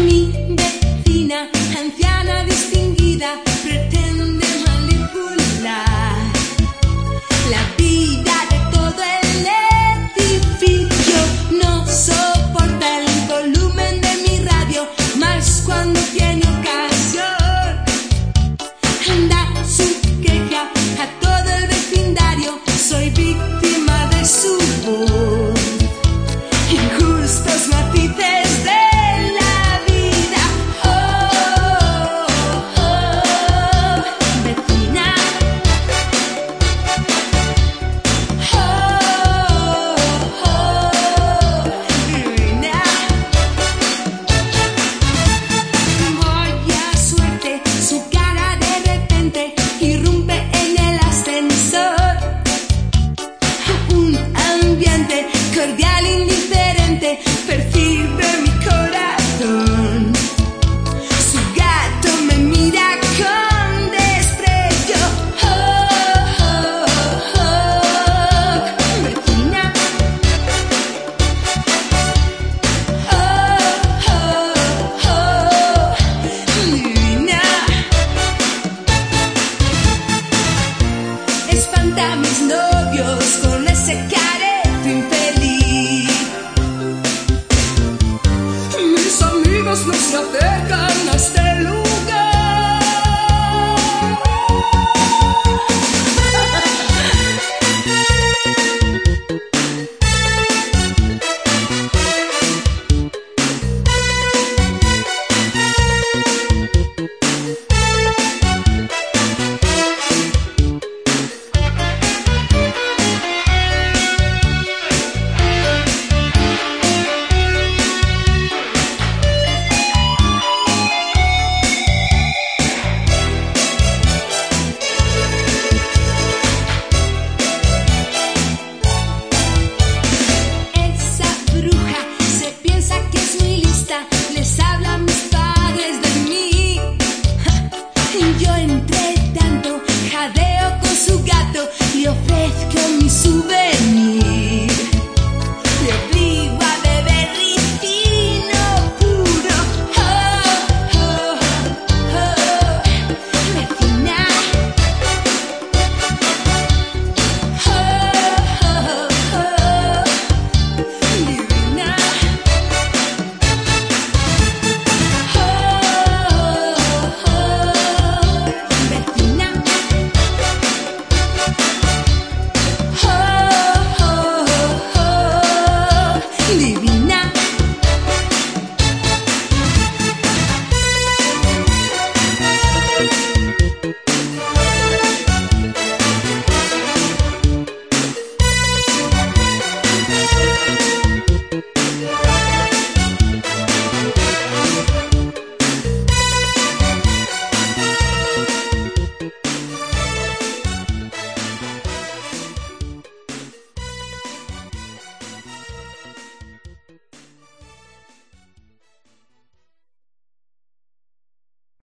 mi vecina, anciana distinguida, pretende fantasmas se apegar.